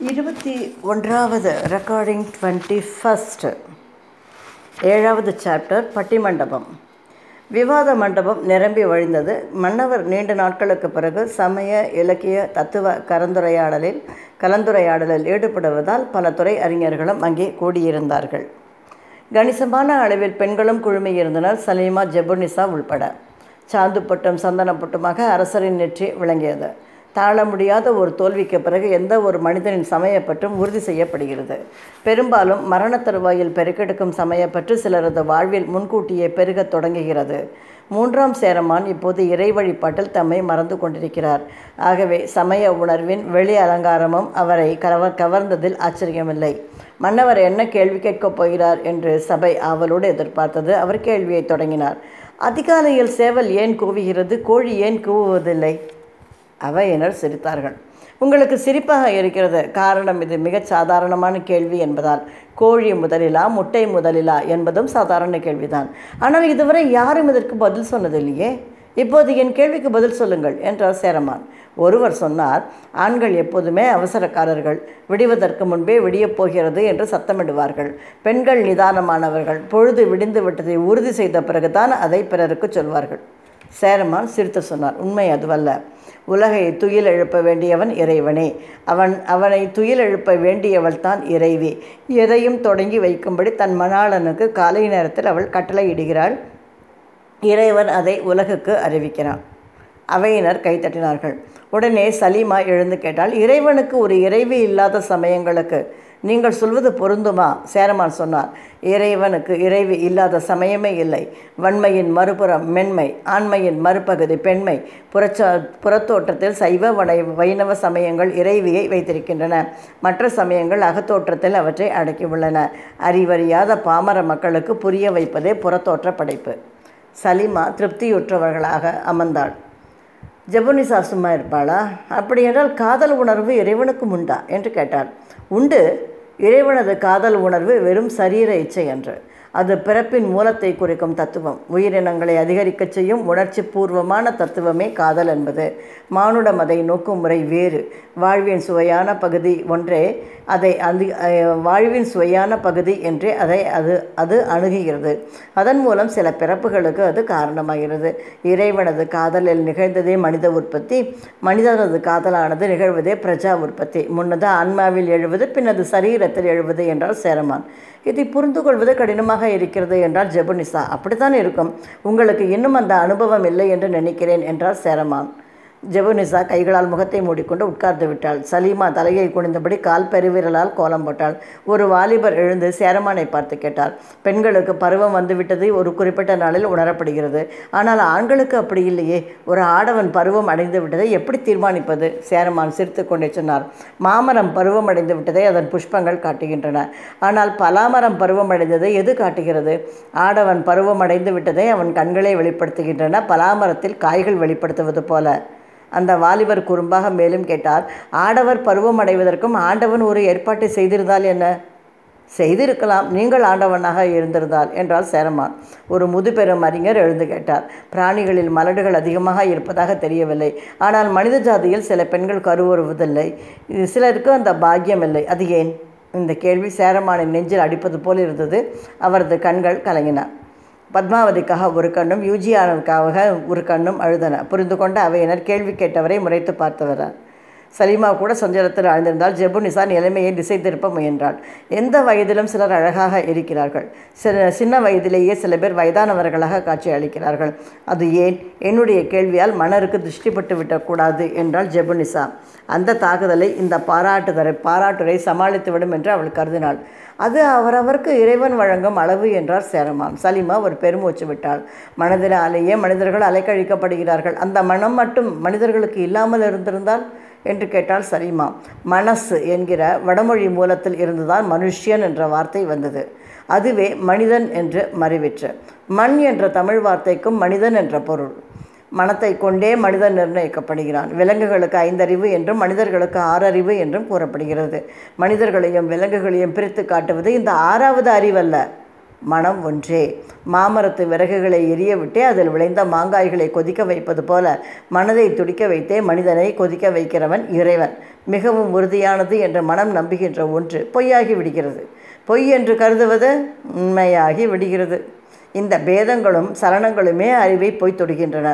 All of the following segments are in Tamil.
இருபத்தி ஒன்றாவது ரெக்கார்டிங் டுவெண்ட்டி ஃபஸ்ட்டு ஏழாவது சாப்டர் பட்டிமண்டபம். விவாத மண்டபம் நிரம்பி வழிந்தது. மன்னவர் நீண்ட நாட்களுக்கு பிறகு சமய இலக்கிய தத்துவ கலந்துரையாடலில் கலந்துரையாடலில் ஈடுபடுவதால் பல துறை அறிஞர்களும் அங்கே கூடியிருந்தார்கள். கணிசமான அளவில் பெண்களும் குழுமியிருந்தனர் சலீமா ஜெபுனிசா உள்பட. சாந்துப்பட்டும் சந்தனப்பட்டுமாக அரசரின் நெற்றி விளங்கியது. தாழ முடியாத ஒரு தோல்விக்கு பிறகு எந்த ஒரு மனிதனின் சமயப்பற்றும் உறுதி செய்யப்படுகிறது. பெரும்பாலும் மரண தருவாயில் பெருக்கெடுக்கும் சமயப்பற்று சிலரது வாழ்வில் முன்கூட்டியே பெருகத் தொடங்குகிறது. மூன்றாம் சேரமான் இப்போது இறை வழிபாட்டில் தம்மை மறந்து கொண்டிருக்கிறார். ஆகவே சமய உணர்வின் வெளி அலங்காரமும் அவரை கவ கவர்ந்ததில் ஆச்சரியமில்லை. மன்னவர் என்ன கேள்வி கேட்கப் போகிறார் என்று சபை ஆவலோடு எதிர்பார்த்தது. அவர் கேள்வியை தொடங்கினார். அதிகாலையில் சேவல் ஏன் கூவுகிறது? கோழி ஏன் கூவுவதில்லை? அவையினர் சிரித்தார்கள். உங்களுக்கு சிரிப்பாக இருக்கிறது. காரணம் இது மிகச் சாதாரணமான கேள்வி என்பதால். கோழி முதலிலா முட்டை முதலிலா என்பதும் சாதாரண கேள்விதான். ஆனால் இதுவரை யாரும் இதற்கு பதில் சொன்னதில்லையே. இப்போது என் கேள்விக்கு பதில் சொல்லுங்கள் என்றார் சேரமான். ஒருவர் சொன்னார் ஆண்கள் எப்போதுமே அவசரக்காரர்கள். விடுவதற்கு முன்பே விடியப் போகிறது என்று சத்தமிடுவார்கள். பெண்கள் நிதானமானவர்கள். பொழுது விடிந்து விட்டதை உறுதி செய்த பிறகுதான் அதை பிறருக்கு சொல்வார்கள். சேரமான் சிரித்து சொன்னார் உண்மை அதுவல்ல. உலகை துயில் எழுப்ப வேண்டியவன் இறைவனே. அவன் அவனை துயில் எழுப்ப வேண்டியவள் தான் இறைவி. எதையும் தொடங்கி வைக்கும்படி தன் மணாளனுக்கு காலை நேரத்தில் அவள் கட்டளையிடுகிறாள். இறைவன் அதை உலகுக்கு அறிவிக்கிறான். அவையினர் கைத்தட்டினார்கள் உடனே சலீமா எழுந்து கேட்டால் இறைவனுக்கு ஒரு இறைவி இல்லாத சமயங்களுக்கு நீங்கள் சொல்வது பொருந்துமா? சேரமான் சொன்னார். இறைவனுக்கு இறைவி இல்லாத சமயமே இல்லை. வன்மையின் மறுபுறம் மென்மை ஆண்மையின் மறுபகுதி பெண்மை. புறச்ச புறத்தோற்றத்தில் சைவ வடை வைணவ சமயங்கள் இறைவியை வைத்திருக்கின்றன. மற்ற சமயங்கள் அகத்தோற்றத்தில் அவற்றை அடக்கியுள்ளன. அறிவறியாத பாமர மக்களுக்கு புரிய வைப்பதே புறத்தோற்ற படைப்பு. சலிமா திருப்தியுற்றவர்களாக அமர்ந்தாள். ஜபுனிசா சும்மா இருப்பாளா? அப்படி என்றால் காதல் உணர்வு இறைவனுக்கும் உண்டா? என்று கேட்டார் உண்டு. இறைவனது காதல் உணர்வு வெறும் சரீர இச்சை என்று அது பிறப்பின் மூலத்தை குறிக்கும் தத்துவம். உயிரினங்களை அதிகரிக்கச் செய்யும் உணர்ச்சி பூர்வமான தத்துவமே காதல் என்பது. மானுடம் அதை நோக்கும் முறை வேறு. வாழ்வின் சுவையான பகுதி ஒன்றே அதை அதி வாழ்வின் சுவையான பகுதி என்றே அதை அது அது அணுகுகிறது. அதன் மூலம் சில பிறப்புகளுக்கு அது காரணமாகிறது. இறைவனது காதலில் நிகழ்ந்ததே மனித உற்பத்தி மனிதனது காதலானது நிகழ்வதே பிரஜா உற்பத்தி. முன்னது ஆன்மாவில் எழுவது பின்னது சரீரத்தில் எழுவது என்றால் சேரமான் இதை புரிந்து கொள்வது கடினமாக இருக்கிறது என்றால் ஜெபுனிசா அப்படித்தான் இருக்கும்? உங்களுக்கு இன்னும் அந்த அனுபவம் இல்லை என்று நினைக்கிறேன் என்றார் சேரமான். ஜெபுனிசா கைகளால் முகத்தை மூடிக்கொண்டு உட்கார்ந்து விட்டாள். சலீமா தலையை குனிந்தபடி கால் பெருவிரலால் கோலம் போட்டாள். ஒரு வாலிபர் எழுந்து சேரமானை பார்த்து கேட்டார். பெண்களுக்கு பருவம் வந்துவிட்டது. ஒரு குறிப்பிட்ட நாளில் உணரப்படுகிறது. ஆனால் ஆண்களுக்கு அப்படி இல்லையே. ஒரு ஆடவன் பருவம் அடைந்து விட்டதை எப்படி தீர்மானிப்பது? சேரமான் சிரித்து கொண்டே சொன்னார். மாமரம் பருவம் அடைந்து விட்டதை அதன் புஷ்பங்கள் காட்டுகின்றன. ஆனால் பலாமரம் பருவம் அடைந்ததை எது காட்டுகிறது? ஆடவன் பருவம் அடைந்து விட்டதை அவன் கண்களே வெளிப்படுத்துகின்றன. பலாமரத்தில் காய்கள் வெளிப்படுத்துவது போல. அந்த வாலிபர் குறும்பாக மேலும் கேட்டார் ஆடவர் பருவம் அடைவதற்கும் ஆண்டவன் ஒரு ஏற்பாட்டை செய்திருந்தால் என்ன? செய்திருக்கலாம் நீங்கள் ஆண்டவனாக இருந்திருந்தால் என்றால் சேரமான். ஒரு முதுபெரும் அறிஞர் எழுந்து கேட்டார் பிராணிகளில் மலடுகள் அதிகமாக இருப்பதாக தெரியவில்லை. ஆனால் மனித ஜாதியில் சில பெண்கள் கருவுறுவதில்லை. சிலருக்கு அந்த பாக்கியம் இல்லை. அது ஏன்? இந்த கேள்வி சேரமானின் நெஞ்சில் அடிப்பது போல் இருந்தது. அவரது கண்கள் கலங்கின. பத்மாவதிக்காக ஒரு கண்ணும் யூஜியானுக்காக ஒரு கண்ணும் அழுதன. புரிந்து கொண்ட அவையினர் கேள்வி கேட்டவரை முறைத்து பார்த்தவரார் சலீமா கூட சஞ்சலத்தில் ஆழ்ந்திருந்தால் ஜெபுனிசா நிலைமையை திசை திருப்ப முயன்றாள். எந்த வயதிலும் சிலர் அழகாக இருக்கிறார்கள். சில சின்ன வயதிலேயே சில பேர் வயதானவர்களாக காட்சி அளிக்கிறார்கள். அது ஏன்? என்னுடைய கேள்வியால் மனருக்கு திருஷ்டிப்பட்டு விடக்கூடாது என்றாள் ஜெபுனிசா அந்த தாக்குதலை இந்த பாராட்டுதரை பாராட்டுரை சமாளித்துவிடும் என்று அவள் கருதினாள். அது அவரவருக்கு இறைவன் வழங்கும் அளவு என்றார் சேரமான். சலிமா ஒரு பெருமூச்சு விட்டாள். மனதினாலேயே மனிதர்கள் அலைக்கழிக்கப்படுகிறார்கள். அந்த மனம் மட்டும் மனிதர்களுக்கு இல்லாமல் இருந்திருந்தால் என்று கேட்டால் சரிமா மனசு என்கிற வடமொழி மூலத்தில் இருந்துதான் மனுஷியன் என்ற வார்த்தை வந்தது. அதுவே மனிதன் என்று மறைவிற்று. மண் என்ற தமிழ் வார்த்தைக்கும் மனிதன் என்ற பொருள். மனத்தை கொண்டே மனிதன் நிர்ணயிக்கப்படுகிறான். விலங்குகளுக்கு ஐந்தறிவு என்றும் மனிதர்களுக்கு ஆறறிவு என்றும் கூறப்படுகிறது. மனிதர்களையும் விலங்குகளையும் பிரித்து காட்டுவது இந்த ஆறாவது அறிவல்ல. மனம் ஒன்றே. மாமரத்து விறகுகளை எரிய விட்டே அதில் விளைந்த மாங்காய்களை கொதிக்க வைப்பது போல மனதை துடிக்க வைத்தே மனிதனை கொதிக்க வைக்கிறவன் இறைவன். மிகவும் உறுதியானது என்ற மனம் நம்புகின்ற ஒன்று பொய்யாகி விடுகிறது. பொய் என்று கருதுவது உண்மையாகி விடுகிறது. இந்த பேதங்களும் சலனங்களுமே அறிவை போய் தொடுகின்றன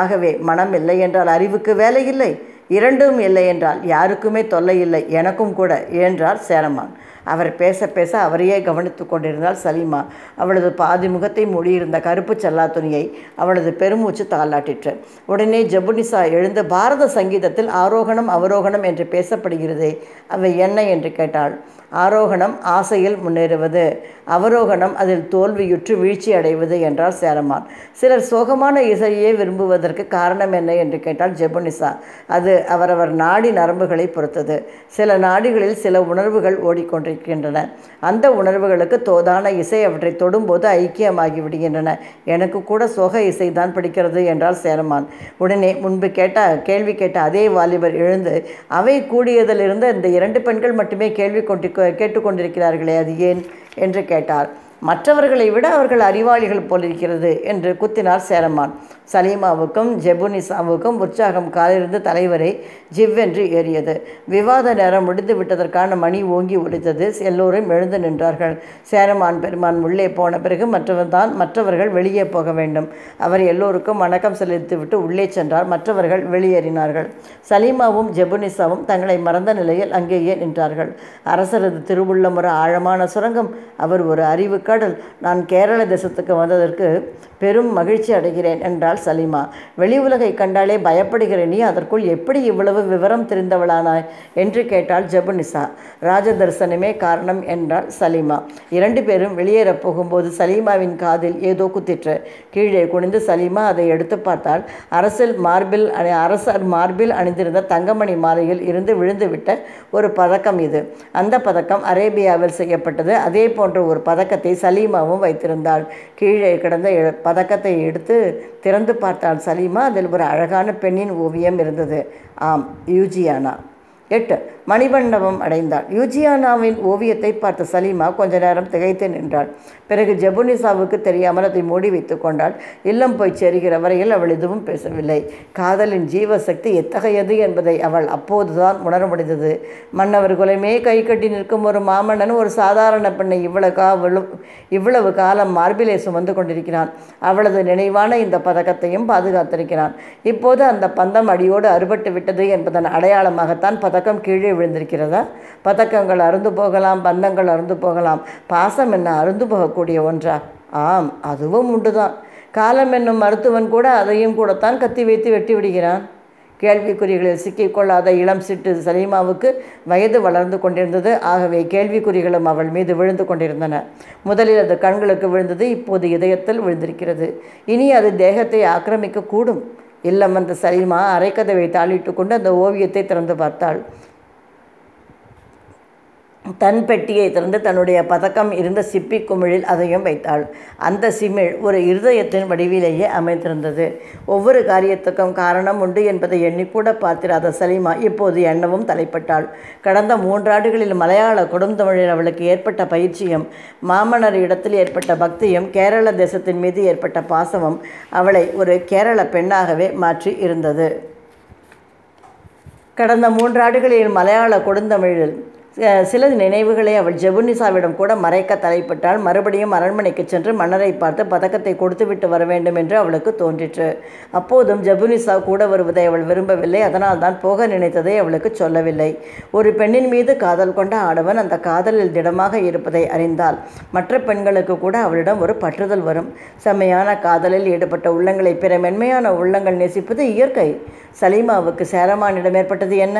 ஆகவே மனம் இல்லை என்றால் அறிவுக்கு வேலை இல்லை. இரண்டும் இல்லை என்றால் யாருக்குமே தொல்லை இல்லை எனக்கும் கூட என்றார் சேரமான். அவர் பேச பேச அவரையே கவனித்து கொண்டிருந்தால் சலீமா. அவளது பாதி முகத்தை மூடியிருந்த கருப்பு செல்லா துணியை அவளது பெருமூச்சு தாளாட்டிற்று உடனே ஜபுனிசா எழுந்து பாரத சங்கீதத்தில் ஆரோகணம் அவரோகணம் என்று பேசப்படுகிறதே அவை என்ன என்று கேட்டாள். ஆரோகணம் ஆசையில் முன்னேறுவது அவரோகணம் அதில் தோல்வியுற்று வீழ்ச்சி அடைவது என்றார் சேரமான். சிலர் சோகமான இசையே விரும்புவதற்கு காரணம் என்ன என்று கேட்டால் ஜெபுனிசா. அது அவரவர் நாடி நரம்புகளை பொறுத்தது. சில நாடிகளில் சில உணர்வுகள் ஓடிக்கொண்டிருக்கின்றன. அந்த உணர்வுகளுக்கு தோதான இசை அவற்றை தொடும்போது ஐக்கியமாகி விடுகின்றன. எனக்கு கூட சோக இசை தான் பிடிக்கிறது என்றார் சேரமான். உடனே முன்பு கேட்ட கேள்வி கேட்ட அதே வாலிபர் எழுந்து அவை கூடியதிலிருந்து இந்த இரண்டு பெண்கள் மட்டுமே கேள்வி கொண்டு கேட்டுக்கொண்டிருக்கிறார்களே அது ஏன்? என்று கேட்டார். மற்றவர்களை விட அவர்கள் அறிவாளிகள் போலிருக்கிறது என்று குத்தினார் சேரமான். சலீமாவுக்கும் ஜெபுனிசாவுக்கும் உற்சாகம் காலிருந்து தலைவரை ஜிவ்வென்று ஏறியது. விவாத நேரம் முடிந்து விட்டதற்கான மணி ஓங்கி ஒலித்தது. எல்லோரும் எழுந்து நின்றார்கள். சேரமான் பெருமான் உள்ளே போன பிறகு மற்றவர் தான் மற்றவர்கள் வெளியே போக வேண்டும். அவர் எல்லோருக்கும் வணக்கம் செலுத்திவிட்டு உள்ளே சென்றார். மற்றவர்கள் வெளியேறினார்கள். சலீமாவும் ஜெபுனிசாவும் தங்களை மறந்த நிலையில் அங்கேயே நின்றார்கள். அரசரது திருவுள்ளம் ஒரு ஆழமான சுரங்கம். அவர் ஒரு அறிவு கடல். நான் கேரள தேசத்துக்கு வந்ததற்கு பெரும் மகிழ்ச்சி அடைகிறேன் என்றாள் சலீமா. வெளி உலகை கண்டாலே பயப்படுகிற நீ அதற்குள் எப்படி இவ்வளவு விவரம் தெரிந்தவளானாய் என்று கேட்டாள் ஜபுனிசா. ராஜ தரிசனமே காரணம் என்றாள் சலீமா. இரண்டு பேரும் வெளியேறப் போகும்போது சலீமாவின் காதில் ஏதோ குத்திற்று. கீழே குனிந்து சலீமா அதை எடுத்து பார்த்தால் அரசில் மார்பில் அணி அரசர் மார்பில் அணிந்திருந்த தங்கமணி மாலையில் இருந்து விழுந்துவிட்ட ஒரு பதக்கம் இது. அந்த பதக்கம் அரேபியாவில் செய்யப்பட்டது. அதே போன்ற ஒரு பதக்கத்தை சலீமாவும் வைத்திருந்தாள். கீழே கிடந்த பதக்கத்தை எடுத்து திறந்து பார்த்தாள் சலீமா. அதில் ஒரு அழகான பெண்ணின் ஓவியம் இருந்தது. ஆம் யூஜியானா. எட்டு மணிமண்டபம் அடைந்தாள். யூஜியானாவின் ஓவியத்தை பார்த்த சலீமா கொஞ்ச நேரம் திகைத்து நின்றாள். பிறகு ஜெபுனிசாவுக்கு தெரியாமல் அதை மூடி வைத்து கொண்டாள். இல்லம் போய் சேருகிற வரையில் அவள் எதுவும் பேசவில்லை. காதலின் ஜீவசக்தி எத்தகையது என்பதை அவள் அப்போதுதான் உணர முடிந்தது மன்னவர் குலமே கை கட்டி நிற்கும் ஒரு மாமன்னன் ஒரு சாதாரண பெண்ணை இவ்வளவு கா இவ்வளவு காலம் மார்பிலே சுமந்து கொண்டிருக்கிறான். அவளது நினைவான இந்த பதக்கத்தையும் பாதுகாத்திருக்கிறான். இப்போது அந்த பந்தம் அடியோடு அறுபட்டு விட்டது என்பதன் அடையாளமாகத்தான் பதக்கம் கீழே விழுந்திருக்கிறதா? பதக்கங்கள் அருந்து போகலாம் பந்தங்கள் அருந்து போகலாம். பாசம் என்ன? அருந்து போக போகக்கூடிய ஒன்றா? ஆம் அதுவும் உண்டுதான். காலம் என்னும் மருத்துவன் கூட அதையும் கூடத்தான் கத்தி வைத்து வெட்டி விடுகிறான். கேள்விக்குறிகளில் சிக்கிக்கொள்ளாத இளம் சிட்டு சலீமாவுக்கு வயது வளர்ந்து கொண்டிருந்தது. ஆகவே கேள்விக்குறிகளும் அவள் மீது விழுந்து கொண்டிருந்தன. முதலில் அது கண்களுக்கு விழுந்தது இப்போது இதயத்தில் விழுந்திருக்கிறது. இனி அது தேகத்தை ஆக்கிரமிக்க கூடும் இல்லம் அந்த சலீமா அரைக்கதவை தாளிட்டு கொண்டு அந்த ஓவியத்தை திறந்து பார்த்தாள். தன் பெட்டியை திறந்து தன்னுடைய பதக்கம் இருந்த சிப்பி குமிழில் அதையும் வைத்தாள். அந்த சிமிழ் ஒரு இருதயத்தின் வடிவிலேயே அமைந்திருந்தது. ஒவ்வொரு காரியத்துக்கும் காரணம் உண்டு என்பதை எண்ணிக்கூட பார்த்திராத சலீமா இப்போது எண்ணவும் தலைப்பட்டாள். கடந்த மூன்றாண்டுகளில் மலையாள கொடுந்தமிழில் அவளுக்கு ஏற்பட்ட பயிற்சியும் மாமனர் இடத்தில் ஏற்பட்ட பக்தியும் கேரள தேசத்தின் மீது ஏற்பட்ட பாசமும் அவளை ஒரு கேரள பெண்ணாகவே மாற்றி இருந்தது. கடந்த மூன்றாண்டுகளில் மலையாள கொடுந்தமிழில் சில நினைவுகளை அவள் ஜெபுனிசாவிடம் கூட மறைக்க தலைப்பட்டால் மறுபடியும் அரண்மனைக்கு சென்று மன்னரை பார்த்து பதக்கத்தை கொடுத்துவிட்டு வர வேண்டும் என்று அவளுக்கு தோன்றிற்று. அப்போதும் ஜெபுனிசா கூட வருவதை அவள் விரும்பவில்லை. அதனால் தான் போக நினைத்ததை அவளுக்கு சொல்லவில்லை. ஒரு பெண்ணின் மீது காதல் கொண்ட ஆடவன் அந்த காதலில் திடமாக இருப்பதை அறிந்தால் மற்ற பெண்களுக்கு கூட அவளிடம் ஒரு பற்றுதல் வரும். செம்மையான காதலில் ஈடுபட்ட உள்ளங்களை பிற மென்மையான உள்ளங்கள் நேசிப்பது இயற்கை. சலீமாவுக்கு சேரமானிடம் ஏற்பட்டது என்ன?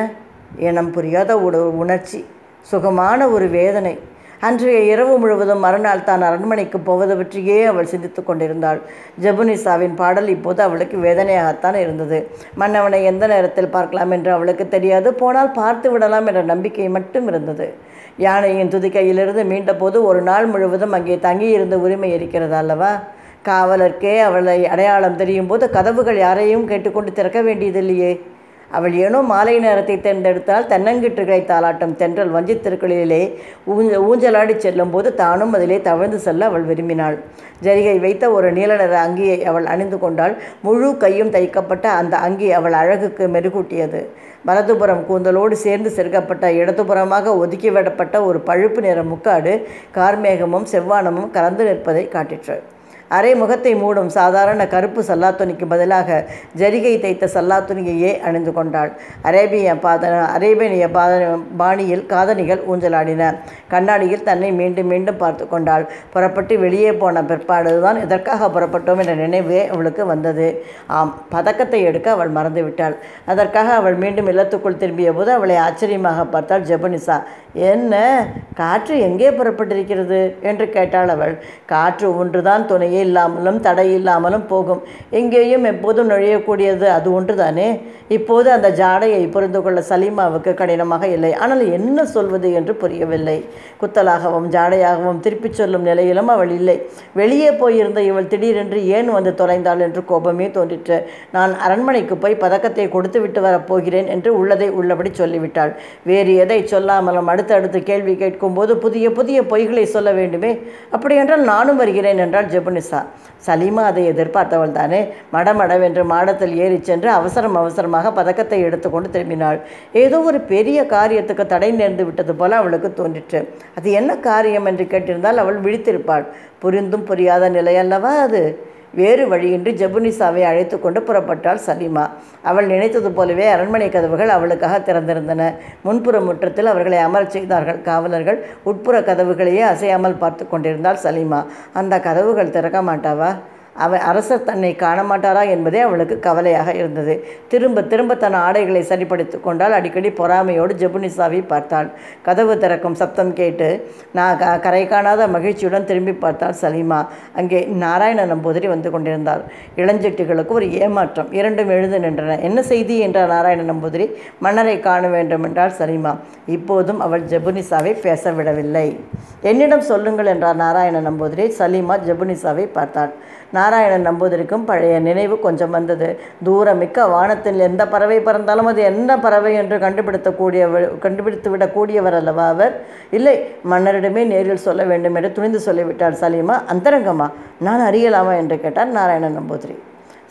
இனம் புரியாத ஒரு உணர்ச்சி. சுகமான ஒரு வேதனை. அன்றைய இரவு முழுவதும் மறுநாள் தான் அரண்மனைக்கு போவது பற்றியே அவள் சிந்தித்து கொண்டிருந்தாள். ஜெபுனிசாவின் பாடல் இப்போது அவளுக்கு வேதனையாகத்தான் இருந்தது. மன்னவனை எந்த நேரத்தில் பார்க்கலாம் என்று அவளுக்கு தெரியாது. போனால் பார்த்து விடலாம் என்ற நம்பிக்கை மட்டும் இருந்தது. யானையின் துதிக்கையிலிருந்து மீண்டபோது ஒரு நாள் முழுவதும் அங்கே தங்கியிருந்த உரிமை இருக்கிறது அல்லவா? காவலர்க்கே அவளை அடையாளம் தெரியும் போது கதவுகள் யாரையும் கேட்டுக்கொண்டு திறக்க வேண்டியதில்லையே. அவள் ஏனோ மாலை நேரத்தை தேர்ந்தெடுத்தால் தென்னங்கிட்டுகளை தாளாட்டும் தென்றல் வஞ்சித்திருக்களிலே ஊஞ்ச ஊஞ்சலாடி செல்லும்போது தானும் அதிலே தவழ்ந்து செல்ல அவள் விரும்பினாள். ஜரிகை வைத்த ஒரு நீல நிற அங்கியை அவள் அணிந்து கொண்டாள். முழு கையும் தைக்கப்பட்ட அந்த அங்கி அவள் அழகுக்கு மெருகூட்டியது. வலதுபுறம் கூந்தலோடு சேர்ந்து செருகப்பட்ட இடதுபுறமாக ஒதுக்கிவிடப்பட்ட ஒரு பழுப்பு நிற முக்காடு கார்மேகமும் செவ்வானமும் கலந்து நிற்பதை காட்டிற்று. அரை முகத்தை மூடும் சாதாரண கருப்பு சல்லாத்துணிக்கு பதிலாக ஜரிகை தைத்த சல்லாத்துணியையே அணிந்து கொண்டாள். அரேபிய பாத அரேபிய பாத பாணியில் காதணிகள் ஊஞ்சலாடின. கண்ணாடியில் தன்னை மீண்டும் மீண்டும் பார்த்து கொண்டாள். புறப்பட்டு வெளியே போன பிற்பாடுதான் இதற்காக புறப்பட்டோம் என்ற நினைவே அவளுக்கு வந்தது. ஆம் பதக்கத்தை எடுக்க அவள் மறந்துவிட்டாள். அதற்காக அவள் மீண்டும் இல்லத்துக்குள் திரும்பிய போது அவளை ஆச்சரியமாக பார்த்தாள் ஜெபனிசா. என்ன? காற்று எங்கே புறப்பட்டிருக்கிறது? என்று கேட்டாள் அவள். காற்று ஒன்றுதான் துணையை இல்லாமலும் தடை இல்லாமலும் போகும். எங்கேயும் எப்போதும் நுழையக்கூடியது அது ஒன்றுதானே? இப்போது அந்த ஜாடையை புரிந்து கொள்ள சலீமாவுக்கு கடினமாக இல்லை. ஆனால் என்ன சொல்வது என்று புரியவில்லை. குத்தலாகவும் ஜாடையாகவும் திருப்பிச் சொல்லும் நிலையிலும் அவள் இல்லை. வெளியே போயிருந்த இவள் திடீரென்று ஏன் வந்து தொலைந்தாள் என்று கோபமே தோன்றிற்று. நான் அரண்மனைக்கு போய் பதக்கத்தை கொடுத்து விட்டு வரப் போகிறேன் என்று உள்ளதை உள்ளபடி சொல்லிவிட்டாள். வேறு எதை சொல்லாமலும் அடுத்தடுத்து கேள்வி கேட்கும்போது புதிய புதிய பொய்களை சொல்ல வேண்டுமே? அப்படியென்றால் நானும் வருகிறேன் என்றால் ஜெபுனி ஜெபுனிசா சலீமா அதை எதிர்பார்த்தவள் தானே? மடமடவென்று மாடத்தில் ஏறிச் சென்று அவசரம் அவசரமாக பதக்கத்தை எடுத்துக்கொண்டு திரும்பினாள். ஏதோ ஒரு பெரிய காரியத்துக்கு தடை நேர்ந்து விட்டது போல அவளுக்கு தோன்றிற்று. அது என்ன காரியம் என்று கேட்டிருந்தால் அவள் விழித்திருப்பாள். புரிந்தும் புரியாத நிலை அல்லவா அது? வேறு வழியின்றி ஜபுனிசாவை அழைத்து கொண்டு புறப்பட்டாள் சலீமா. அவள் நினைத்தது போலவே அரண்மனை கதவுகள் அவளுக்காக திறந்திருந்தன. முன்புற முற்றத்தில் அவர்களை அமரச் செய்தார்கள். காவலர்கள் உட்புற கதவுகளையே அசையாமல் பார்த்து கொண்டிருந்தாள் சலீமா. அந்த கதவுகள் திறக்க மாட்டாவா? அவன் அரசர் தன்னை காணமாட்டாரா என்பதே அவளுக்கு கவலையாக இருந்தது. திரும்ப திரும்ப தன் ஆடைகளை சரிப்படுத்தி கொண்டால் அடிக்கடி பொறாமையோடு ஜெபுனிசாவை பார்த்தாள். கதவு திறக்கும் சப்தம் கேட்டு நான் க கரை காணாத மகிழ்ச்சியுடன் திரும்பி பார்த்தாள் சலீமா. அங்கே நாராயண நம்பூதிரி வந்து கொண்டிருந்தார். இளஞ்செட்டிகளுக்கு ஒரு ஏமாற்றம். இரண்டும் எழுந்து நின்றன. என்ன செய்தி? என்றார் நாராயண நம்பூதிரி மன்னரை காண வேண்டும் என்றாள் சலீமா. இப்போதும் அவள் ஜெபுனிசாவை பேச விடவில்லை. என்னிடம் சொல்லுங்கள் என்றார் நாராயண நம்பூதிரி சலீமா ஜெபுனிசாவை பார்த்தாள். நாராயணன் நம்புவதற்கும் பழைய நினைவு கொஞ்சம் வந்தது. தூரமிக்க வானத்தில் எந்த பறவை பறந்தாலும் அது என்ன பறவை என்று கண்டுபிடித்தக்கூடிய கண்டுபிடித்து விடக்கூடியவர் அல்லவா அவர்? இல்லை மன்னரிடமே நேரில் சொல்ல வேண்டும் என்று துணிந்து சொல்லிவிட்டார். சலீமா அந்தரங்கமா நான் அறியலாமா? என்று கேட்டார் நாராயணன் நம்பூதிரி.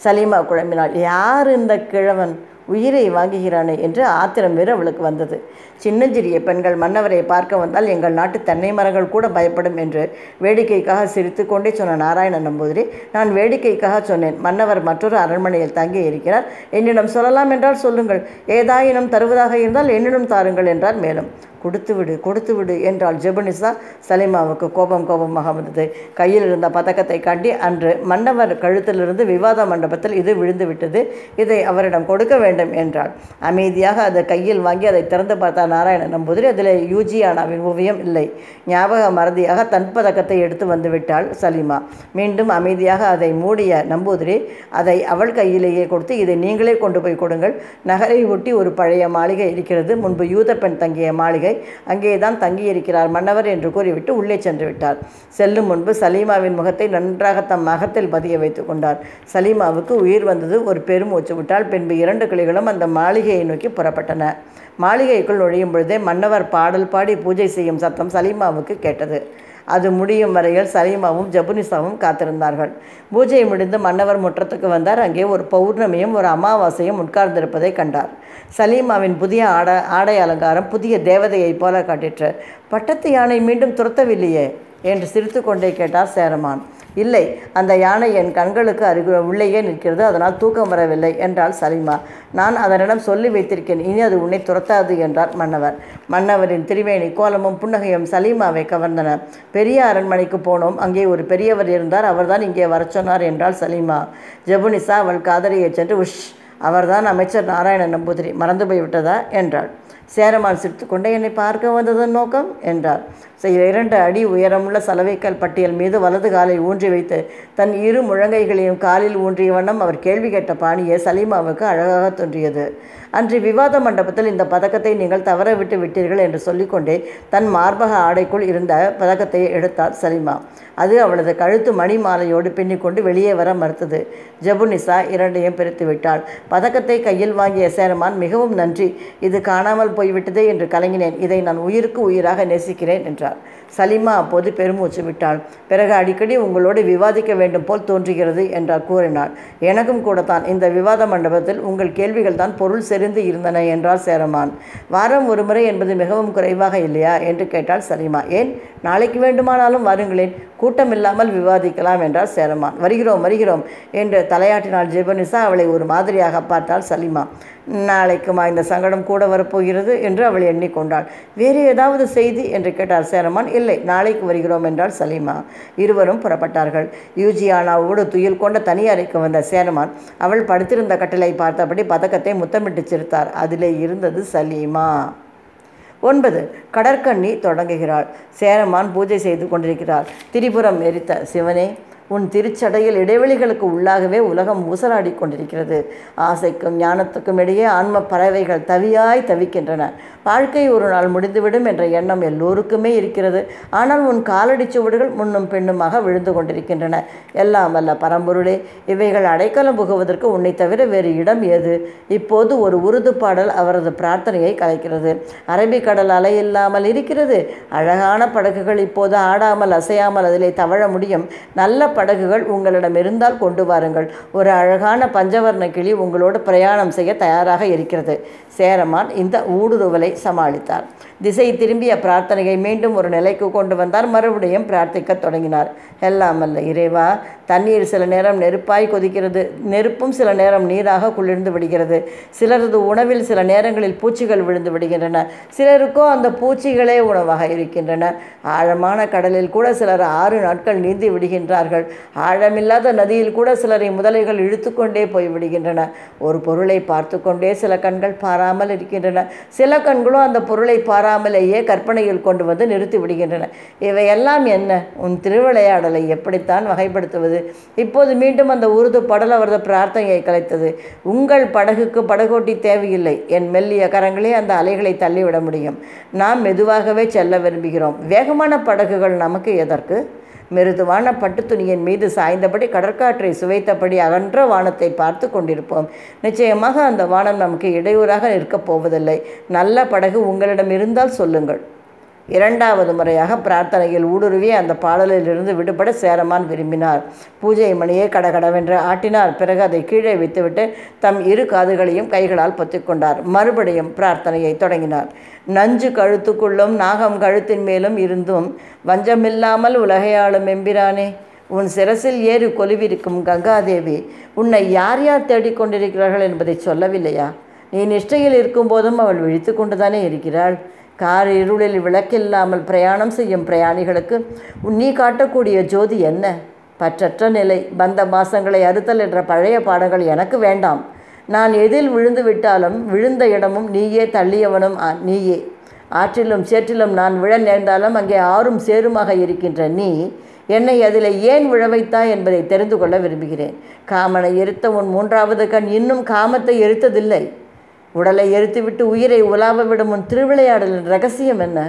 சலீமா குழம்பினாள் யார் இந்த கிழவன்? உயிரை வாங்குகிறானே என்று ஆத்திரம் வேறு அவளுக்கு வந்தது. சின்னஞ்சிறிய பெண்கள் மன்னவரை பார்க்க வந்தால் எங்கள் நாட்டு தென்னை மரங்கள் கூட பயப்படும் என்று வேடிக்கைக்காக சிரித்து கொண்டே சொன்ன நாராயண நம்பூதிரி நான் வேடிக்கைக்காக சொன்னேன். மன்னவர் மற்றொரு அரண்மனையில் தங்கி இருக்கிறார். என்னிடம் சொல்லலாம் என்றால் சொல்லுங்கள். ஏதாயினும் தருவதாக இருந்தால் என்னிடம் தாருங்கள் என்றார். மேலும் கொடுத்து விடு கொடுத்து விடு என்றாள் ஜெபனிசா. சலீமாவுக்கு கோபம் கோபமாக வந்தது. கையில் இருந்த பதக்கத்தை காட்டி அன்று மன்னவர் கழுத்திலிருந்து விவாத மண்டபத்தில் இது விழுந்து விட்டது இதை அவரிடம் கொடுக்க வேண்டும் என்றாள். அமைதியாக அதை கையில் வாங்கி அதை திறந்து பார்த்தார் நாராயண நம்பூதிரி அதில் யூஜியானாவின் ஓவியம் இல்லை. ஞாபக மறதியாக தன் பதக்கத்தை எடுத்து வந்துவிட்டாள் சலீமா. மீண்டும் அமைதியாக அதை மூடிய நம்பூதிரி அதை அவள் கையிலேயே கொடுத்து இதை நீங்களே கொண்டு போய் கொடுங்கள். நகரை ஒட்டி ஒரு பழைய மாளிகை இருக்கிறது. முன்பு யூத பெண் தங்கிய மாளிகை. அங்கே தான் தங்கியிருக்கிறார் மன்னவர் என்று கூறிவிட்டு உள்ளே சென்று விட்டார். செல்லும் முன்பு சலீமாவின் முகத்தை நன்றாக தம் மகத்தில் பதிய வைத்து கொண்டார். சலீமாவுக்கு உயிர் வந்தது ஒரு பெருமூச்சு. விட்டால் பின்பு இரண்டு கிளிகளும் அந்த மாளிகையை நோக்கி புறப்பட்டன. மாளிகைக்குள் நுழையும் பொழுதே மன்னவர் பாடல் பாடி பூஜை செய்யும் சத்தம் சலீமாவுக்கு கேட்டது. அது முடியும் வரையில் சலீமாவும் ஜபுனிசாவும் காத்திருந்தார்கள். பூஜை முடிந்து மன்னவர் முற்றத்துக்கு வந்தார். அங்கே ஒரு பௌர்ணமியும் ஒரு அமாவாசையும் உட்கார்ந்திருப்பதை கண்டார். சலீமாவின் புதிய ஆட ஆடை அலங்காரம் புதிய தேவதையைப் போல காட்டிற்று. பட்டத்து யானை மீண்டும் துரத்தவில்லையே? என்று சிரித்து கொண்டே கேட்டார் சேரமான். இல்லை அந்த யானை என் கண்களுக்கு அருகு உள்ளேயே நிற்கிறது அதனால் தூக்கம் வரவில்லை என்றாள் சலீமா. நான் அதனிடம் சொல்லி வைத்திருக்கேன் இனி அது உன்னை துரத்தாது என்றார் மன்னவர். மன்னவரின் திருவேணி கோலமும் புன்னகையும் சலீமாவை கவர்ந்தன. பெரிய அரண்மனைக்கு போனோம் அங்கே ஒரு பெரியவர் இருந்தார் அவர்தான் இங்கே வரச் சொன்னார் என்றாள் சலீமா. ஜெபுனிசா அவள் காதலியைச் சென்று உஷ் அவர்தான் அமைச்சர் நாராயண நம்பூதிரி மறந்து போய்விட்டதா? என்றாள். சேரமான் சிரித்துக்கொண்டே என்னை பார்க்க வந்ததன் நோக்கம்? என்றார். இரண்டு அடி உயரமுள்ள சலவைக்கல் பட்டியல் மீது வலது காலை ஊன்றி வைத்து தன் இரு முழங்கைகளையும் காலில் ஊன்றிய வண்ணம் அவர் கேள்வி கேட்ட பாணியே சலீமாவுக்கு அழகாக தோன்றியது. அன்று விவாத மண்டபத்தில் இந்த பதக்கத்தை நீங்கள் தவற விட்டு விட்டீர்கள் என்று சொல்லிக்கொண்டே தன் மார்பக ஆடைக்குள் இருந்த பதக்கத்தை எடுத்தார் சலீமா. அது அவளது கழுத்து மணி மாலையோடு பின்னிக்கொண்டு வெளியே வர மறுத்தது. ஜபுனிசா இரண்டையும் பிரித்து விட்டாள். பதக்கத்தை கையில் வாங்கிய சேரமான் மிகவும் நன்றி. இது காணாமல் போய்விட்டதே என்று கலங்கினேன். இதை நான் உயிருக்கு உயிராக நேசிக்கிறேன் என்றார். சலிமா அப்போது பெருமூச்சு விட்டாள். பிறகு அடிக்கடி உங்களோடு விவாதிக்க வேண்டும் போல் தோன்றுகிறது என்றார் கூறினாள் எனக்கும் கூட தான் இந்த விவாத மண்டபத்தில் உங்கள் கேள்விகள் தான் பொருள் செறிந்து இருந்தன என்றார் சேரமான். வாரம் ஒரு முறை என்பது மிகவும் குறைவாக இல்லையா? என்று கேட்டால் சலிமா. ஏன்? நாளைக்கு வேண்டுமானாலும் வாருங்களேன். கூட்டம் இல்லாமல் விவாதிக்கலாம் என்றார் சேரமான். வருகிறோம் வருகிறோம் என்று தலையாட்டினாள் ஜெபனிசா. அவளை ஒரு மாதிரியாக பார்த்தாள் சலிமா. நாளைக்குமா இந்த சங்கடம் கூட வரப்போகிறது என்று அவள் எண்ணிக்கொண்டாள். வேறு ஏதாவது செய்தி? என்று கேட்டார் சேரமான். இல்லை நாளைக்கு வருகிறோம் என்றாள் சலீமா. இருவரும் புறப்பட்டார்கள். யூஜியானாவோடு துயில் கொண்ட தனி அறைக்கு வந்த சேரமான் அவள் படுத்திருந்த கட்டளை பார்த்தபடி பதக்கத்தை முத்தமிட்டு சிரித்தார் அதிலே இருந்தது சலீமா. ஒன்பது கடற்கண்ணி தொடங்குகிறாள். சேரமான் பூஜை செய்து கொண்டிருக்கிறார் திரிபுரம் எரித்த சிவனே உன் திருச்சடையில் இடைவெளிகளுக்கு உள்ளாகவே உலகம் ஊசலாடி கொண்டிருக்கிறது. ஆசைக்கும் ஞானத்துக்கும் இடையே ஆன்ம பறவைகள் தவியாய் தவிக்கின்றன. வாழ்க்கை ஒரு நாள் முடிந்துவிடும் என்ற எண்ணம் எல்லோருக்குமே இருக்கிறது. ஆனால் உன் காலடி சுவடுகள் முன்னும் பெண்ணுமாக விழுந்து கொண்டிருக்கின்றன. எல்லாம் அல்ல பரம்பொருளே இவைகள் அடைக்கலம் புகுவதற்கு உன்னை தவிர வேறு இடம் ஏது இப்போது ஒரு உருது பாடல் அவரது பிரார்த்தனையை கலைக்கிறது. அரபிக்கடல் அலை இல்லாமல் இருக்கிறது. அழகான படகுகள் இப்போது ஆடாமல் அசையாமல் அதிலே தவழ முடியும். நல்ல படகுகள் உங்களிடம் இருந்தால் கொண்டு வாருங்கள். ஒரு அழகான பஞ்சவர்ண கிளி உங்களோடு பிரயாணம் செய்ய தயாராக இருக்கிறது. சேரமான் இந்த ஊடுருவலை சமாளித்தார். திசை திரும்பிய பிரார்த்தனையை மீண்டும் ஒரு நிலைக்கு கொண்டு வந்தார். மறுபடியும் பிரார்த்திக்க தொடங்கினார். எல்லாம் அல்ல இறைவா தண்ணீர் சில நேரம் நெருப்பாய் கொதிக்கிறது. நெருப்பும் சில நேரம் நீராக குளிர்ந்து விடுகிறது. சிலரது உணவில் சில நேரங்களில் பூச்சிகள் விழுந்து விடுகின்றன. சிலருக்கோ அந்த பூச்சிகளே உணவாக இருக்கின்றன. ஆழமான கடலில் கூட சிலர் ஆறு நாட்கள் நீந்தி விடுகின்றார்கள். ஆழமில்லாத நதியில் கூட சிலரை முதலைகள் இழுத்துக்கொண்டே போய் விடுகின்றன. ஒரு பொருளை பார்த்து கொண்டே சில கண்கள் பாராமல் இருக்கின்றன. சில கண்களும் அந்த பொருளை பாராமலேயே கற்பனையில் கொண்டு வந்து நிறுத்தி விடுகின்றன. இவையெல்லாம் என்ன? உன் திருவிளையாடலை எப்படித்தான் வகைப்படுத்துவது? இப்போது மீண்டும் அந்த உருது படல் அவரது பிரார்த்தனையை கலைத்தது. உங்கள் படகுக்கு படகோட்டி தேவையில்லை. என் மெல்லிய கரங்களே அந்த அலைகளை தள்ளிவிட முடியும். நாம் மெதுவாகவே செல்ல விரும்புகிறோம். வேகமான படகுகள் நமக்கு எதற்கு? மிருதுவான பட்டுத் துணியின் மீது சாய்ந்தபடி கடற்காற்றை சுவைத்தபடி அகன்ற வானத்தை பார்த்து கொண்டிருப்போம். நிச்சயமாக அந்த வானம் நமக்கு இடையூறாக நிற்கப் போவதில்லை. நல்ல படகு உங்களிடம் இருந்தால் சொல்லுங்கள். இரண்டாவது முறையாக பிரார்த்தனையில் ஊடுருவி அந்த பாடலிலிருந்து விடுபட சேரமான் விரும்பினார். பூஜை மணியை கடகடவென்று ஆட்டினார். பிறகு அதை கீழே வைத்துவிட்டு தம் இரு காதுகளையும் கைகளால் பொத்திக்கொண்டார் மறுபடியும் பிரார்த்தனையை தொடங்கினார். நஞ்சு கழுத்துக்குள்ளும் நாகம் கழுத்தின் மேலும் இருந்தும் வஞ்சமில்லாமல் உலகையாளும் எம்பிரானே உன் சிரசில் ஏறி கொலுவிருக்கும் கங்காதேவி உன்னை யார் யார் தேடிக்கொண்டிருக்கிறார்கள் என்பதை சொல்லவில்லையா? நீ நிஷ்டையில் இருக்கும்போதும் அவள் விழித்து கொண்டுதானே இருக்கிறாள். கார் இருளில் விளக்கில்லாமல் பிரயாணம் செய்யும் பிரயாணிகளுக்கு நீ காட்டக்கூடிய ஜோதி என்ன? பற்றற்ற நிலை பந்த மாசங்களை அறுத்தல் என்ற பழைய பாடங்கள் எனக்கு வேண்டாம். நான் எதில் விழுந்து விட்டாலும் விழுந்த இடமும் நீயே தள்ளியவனும் நீயே. ஆற்றிலும் சேற்றிலும் நான் விழ நேர்ந்தாலும் அங்கே ஆறும் சேருமாக இருக்கின்ற நீ என்னை அதில் ஏன் விழவைத்தாய் என்பதை தெரிந்து கொள்ள விரும்புகிறேன். காமனை எரித்த உன் மூன்றாவது கண் இன்னும் காமத்தை எரித்ததில்லை. உடலை எரித்துவிட்டு உயிரை உலாவ விடும் உன் திருவிளையாடலின் ரகசியம் என்ன?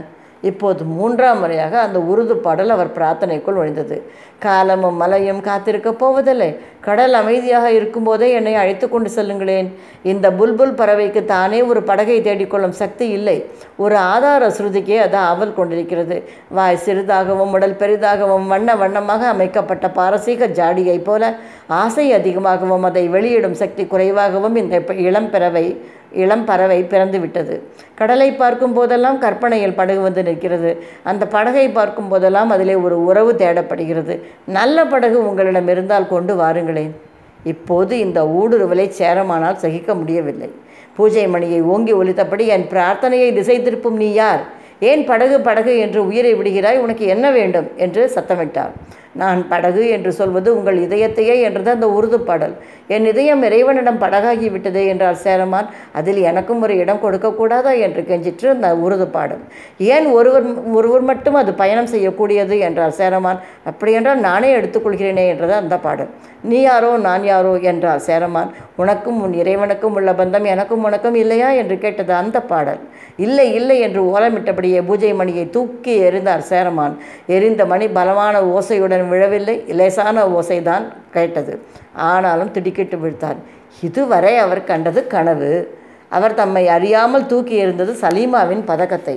இப்போது மூன்றாம் முறையாக அந்த உருது பாடல் அவர் பிரார்த்தனைக்குள் ஒழிந்தது. காலமும் மலையும் காத்திருக்கப் போவதில்லை. கடல் அமைதியாக இருக்கும்போதே என்னை அழைத்து கொண்டு செல்லுங்களேன். இந்த புல்புல் பறவைக்கு தானே ஒரு படகை தேடிக்கொள்ளும் சக்தி இல்லை. ஒரு ஆதார ஸ்ருதிக்கே அது ஆவல் கொண்டிருக்கிறது. வாய் சிறிதாகவும் உடல் பெரிதாகவும் வண்ண வண்ணமாக அமைக்கப்பட்ட பாரசீக ஜாடியைப் போல ஆசை அதிகமாகவும் அதை வெளியிடும் சக்தி குறைவாகவும் இந்த இளம் பறவை இளம் பறவை பிறந்து விட்டது. கடலை பார்க்கும் போதெல்லாம் கற்பனையில் படகு வந்து நிற்கிறது. அந்த படகை பார்க்கும் போதெல்லாம் அதிலே ஒரு உறவு தேடப்படுகிறது. நல்ல படகு உங்களிடம் இருந்தால் கொண்டு வாருங்களேன். இப்போது இந்த ஊடுருவலை சேரமானால் சகிக்க முடியவில்லை. பூஜை மணியை ஓங்கி ஒலித்தபடி என் பிரார்த்தனையை திசை திருப்பும் நீ யார்? ஏன் படகு படகு என்று உயிரை விடுகிறாய்? உனக்கு என்ன வேண்டும்? என்று சத்தமிட்டார். நான் படகு என்று சொல்வது உங்கள் இதயத்தையே என்றது அந்த உருது பாடல். என் இதயம் இறைவனிடம் படகாகி விட்டது என்றார் சேரமான். அதில் எனக்கும் ஒரு இடம் கொடுக்கக்கூடாதா என்று கெஞ்சிற்று அந்த உருது பாடல். ஏன் ஒருவர் ஒருவர் மட்டும் அது பயணம் செய்யக்கூடியது என்றார் சேரமான். அப்படியென்றால் நானே எடுத்துக்கொள்கிறேனே என்றது அந்த பாடல். நீ யாரோ நான் யாரோ என்றார் சேரமான். உனக்கும் உன் இறைவனுக்கும் உள்ள பந்தம் எனக்கும் உனக்கும் இல்லையா என்று கேட்டது அந்த பாடல். இல்லை இல்லை என்று ஓலமிட்டபடியே பூஜை மணியை தூக்கி எறிந்தார் சேரமான். எரிந்த மணி பலமான ஓசையுடன் விழவில்லை. லேசான ஓசைதான் கேட்டது. ஆனாலும் திடுக்கிட்டு விழுத்தார் இதுவரை அவர் கண்டது கனவு. அவர் தம்மை அறியாமல் தூக்கி எறிந்தது சலீமாவின் பதக்கத்தை.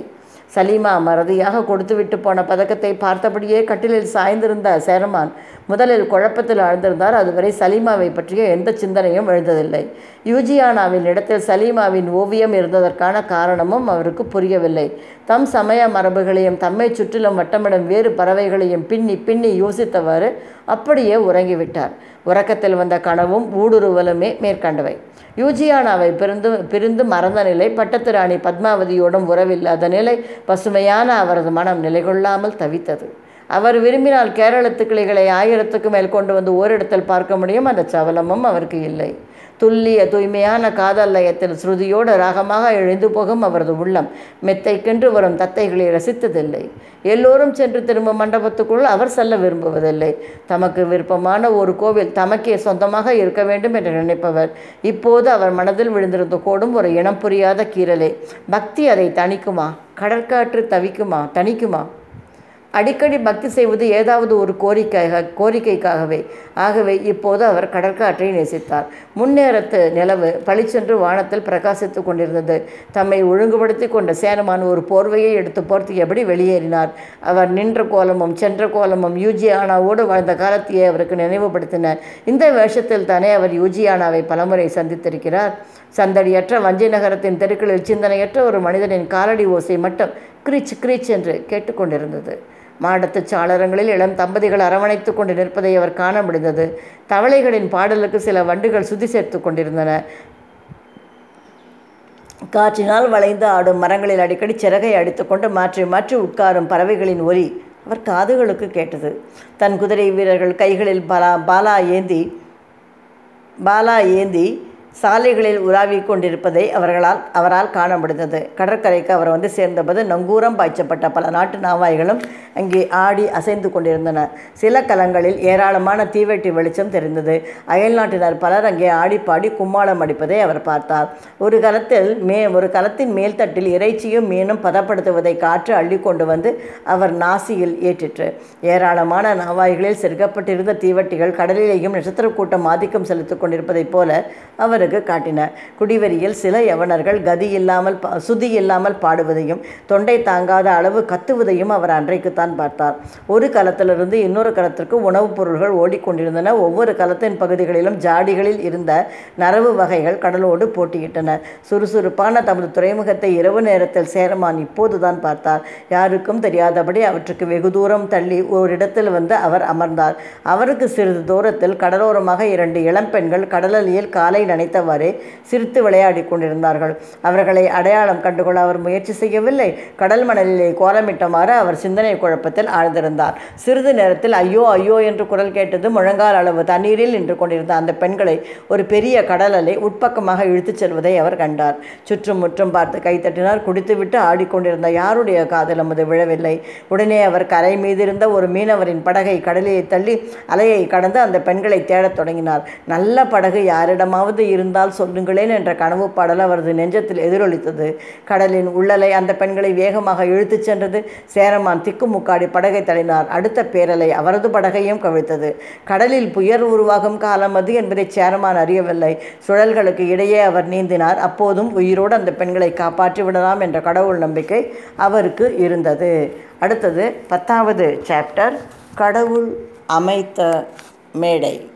சலீமா மறதியாக கொடுத்துவிட்டு போன பதக்கத்தை பார்த்தபடியே கட்டிலில் சாய்ந்திருந்த சேரமான் முதலில் குழப்பத்தில் ஆழ்ந்திருந்தார். அதுவரை சலீமாவை பற்றிய எந்த சிந்தனையும் எழுந்ததில்லை. யூஜியானாவின் இடத்தில் சலீமாவின் ஓவியம் இருந்ததற்கான காரணமும் அவருக்கு புரியவில்லை. தம் சமய மரபுகளையும் தம்மை சுற்றிலும் வட்டமிடும் வேறு பறவைகளையும் பின்னி பின்னி யோசித்தவாறு அப்படியே உறங்கிவிட்டார். உறக்கத்தில் வந்த கனவும் ஊடுருவலுமே மேற்கண்டவை. யூஜியானாவை பிரிந்து பிரிந்து மறந்த நிலை பட்டத்து ராணி பத்மாவதியோடும் உறவில்லாத நிலை பசுமையான அவரது மனம் நிலைகொள்ளாமல் தவித்தது. அவர் விரும்பினால் கேரளத்து கிளைகளை ஆயிரத்துக்கு மேல் கொண்டு வந்து ஓரிடத்தில் பார்க்க முடியும். அந்த சவலமும் அவருக்கு இல்லை. துல்லிய தூய்மையான காதல் லயத்தில் ஸ்ருதியோடு ராகமாக எழுந்து போகும் அவரது உள்ளம் மெத்தைக்கென்று வரும் தத்தைகளை ரசித்ததில்லை. எல்லோரும் சென்று திரும்பும் மண்டபத்துக்குள் அவர் செல்ல விரும்புவதில்லை. தமக்கு விருப்பமான ஒரு கோவில் தமக்கே சொந்தமாக இருக்க வேண்டும் என்று நினைப்பவர். இப்போது அவர் மனதில் விழுந்திருந்த கோடும் ஒரு இனம் புரியாத கீரலே பக்தி அதை தணிக்குமா? கடற்காற்று தவிக்குமா? தணிக்குமா? அடிக்கடி பக்தி செய்வது ஏதாவது ஒரு கோரிக்கையாக கோரிக்கைக்காகவே. ஆகவே இப்போது அவர் கடற்காற்றை நேசித்தார். முன்னேறத்து நிலவு பளிச்சென்று வானத்தில் பிரகாசித்து கொண்டிருந்தது. தம்மை ஒழுங்குபடுத்தி கொண்ட சேனமான் ஒரு போர்வையை எடுத்து போர்த்தியபடி வெளியேறினார். அவர் நின்ற கோலமும் சென்ற கோலமும் யூஜியானாவோடு வாழ்ந்த காலத்தையே அவருக்கு நினைவுபடுத்தின. இந்த வேஷத்தில் தானே அவர் யூஜியானாவை பலமுறை சந்தித்திருக்கிறார். சந்தடியற்ற வஞ்சி நகரத்தின் தெருக்களில் சிந்தனையற்ற ஒரு மனிதனின் காலடி ஓசை மட்டும் கிரீச் கிரீச் என்று கேட்டுக்கொண்டிருந்தது. மாடத்து சாளரங்களில் இளம் தம்பதிகள் அரவணைத்து கொண்டு நிற்பதை அவர் காண முடிந்தது. தவளைகளின் பாடலுக்கு சில வண்டுகள் சுதி சேர்த்து கொண்டிருந்தன. காற்றினால் வளைந்து ஆடும் மரங்களில் அடிக்கடி சிறகை அடித்துக்கொண்டு மாற்றி மாற்றி உட்காரும் பறவைகளின் ஒலி அவர் காதுகளுக்கு கேட்டது. தன் குதிரை வீரர்கள் கைகளில் பாலா பாலா ஏந்தி பாலா ஏந்தி சாலைகளில் உலாவி கொண்டிருப்பதை அவர்களால் அவரால் காண முடிந்தது. கடற்கரைக்கு அவர் வந்து சேர்ந்தபோது நங்கூரம் பாய்ச்சப்பட்ட பல நாட்டு நாவாய்களும் அங்கே ஆடி அசைந்து கொண்டிருந்தன. சில கலங்களில் ஏராளமான தீவெட்டி வெளிச்சம் தெரிந்தது. அயல் நாட்டினர் பலர் அங்கே ஆடிப்பாடி கும்மாளம் அடிப்பதை அவர் பார்த்தார். ஒரு கலத்தில் மே ஒரு கலத்தின் மேல்தட்டில் இறைச்சியும் மீனும் பதப்படுத்துவதை காற்று அள்ளி கொண்டு வந்து அவர் நாசியில் ஏற்றிற்று. ஏராளமான நாவாய்களில் செருகப்பட்டிருந்த தீவட்டிகள் கடலிலேயும் நட்சத்திர கூட்டம் ஆதிக்கம் செலுத்திக் கொண்டிருப்பதைப் போல அவருக்கு காட்டின குடிவெறியில் சில யவனர்கள் கதி இல்லாமல் சுதி இல்லாமல் பாடுவதையும் தொண்டை தாங்காத அளவு கத்துவதையும் அவர் அன்றைக்குத்தான் பார்த்தார். ஒரு களத்திலிருந்து இன்னொரு களத்திற்கு உணவுப் பொருள்கள் ஓடிக்கொண்டிருந்தன. ஒவ்வொரு களத்தின் பகுதிகளிலும் ஜாடிகளில் இருந்த நரவு வகைகள் கடலோடு போட்டியிட்டன. சுறுசுறுப்பான தமது துறைமுகத்தை இரவு நேரத்தில் சேரமான் இப்போதுதான் பார்த்தார். யாருக்கும் தெரியாதபடி அவற்றுக்கு வெகு தூரம் தள்ளி ஓரிடத்தில் வந்து அவர் அமர்ந்தார். அவருக்கு சிறிது தூரத்தில் கடலோரமாக இரண்டு இளம்பெண்கள் கடலில் காலை நனைத்தவாறே சிரித்து விளையாடி கொண்டிருந்தார்கள். அவர்களை அடையாளம் கண்டுகொள்ள அவர் முயற்சி செய்யவில்லை. கடல் மணலிலே கோலமிட்டமாறு அவர் சிந்தனை குழப்பத்தில் ஆழ்ந்திருந்தார். சிறிது நேரத்தில் ஐயோ ஐயோ என்று குரல் கேட்டது முழங்கால் அளவு தண்ணீரில் நின்று கொண்டிருந்த அந்த பெண்களை ஒரு பெரிய கடல் அலை உட்பக்கமாக இழுத்துச் செல்வதை அவர் கண்டார். சுற்றும் முற்றும் பார்த்து கைத்தட்டினார் குடித்துவிட்டு ஆடிக்கொண்டிருந்த யாருடைய காதலும் அது விழவில்லை. உடனே அவர் கரை மீதிருந்த ஒரு மீனவரின் படகை கடலிலே தள்ளி அலையை கடந்து அந்த பெண்களை தேடத் தொடங்கினார். நல்ல படகு யாரிடமாவது இருந்தால் சொல்லுங்களேன் என்ற கனவு பாடல் அவரது நெஞ்சத்தில் எதிரொலித்தது. கடலின் உள்ளலை அந்த பெண்களை வேகமாக இழுத்துச் சென்றது. சேரமான் திக்குமுக்காடி படகை தள்ளினார். அடுத்த பேரலை அவரது படகையும் கவிழ்த்தது. கடலில் புயல் உருவாகும் காலம் அது என்பதை சேரமான் அறியவில்லை. சுழல்களுக்கு இடையே அவர் நீந்தினார். அப்போதும் உயிரோடு அந்த பெண்களை காப்பாற்றி விடலாம் என்ற கடவுள் நம்பிக்கை அவருக்கு இருந்தது. அடுத்தது பத்தாவது சாப்டர் கடவுள் அமைத்த மேடை.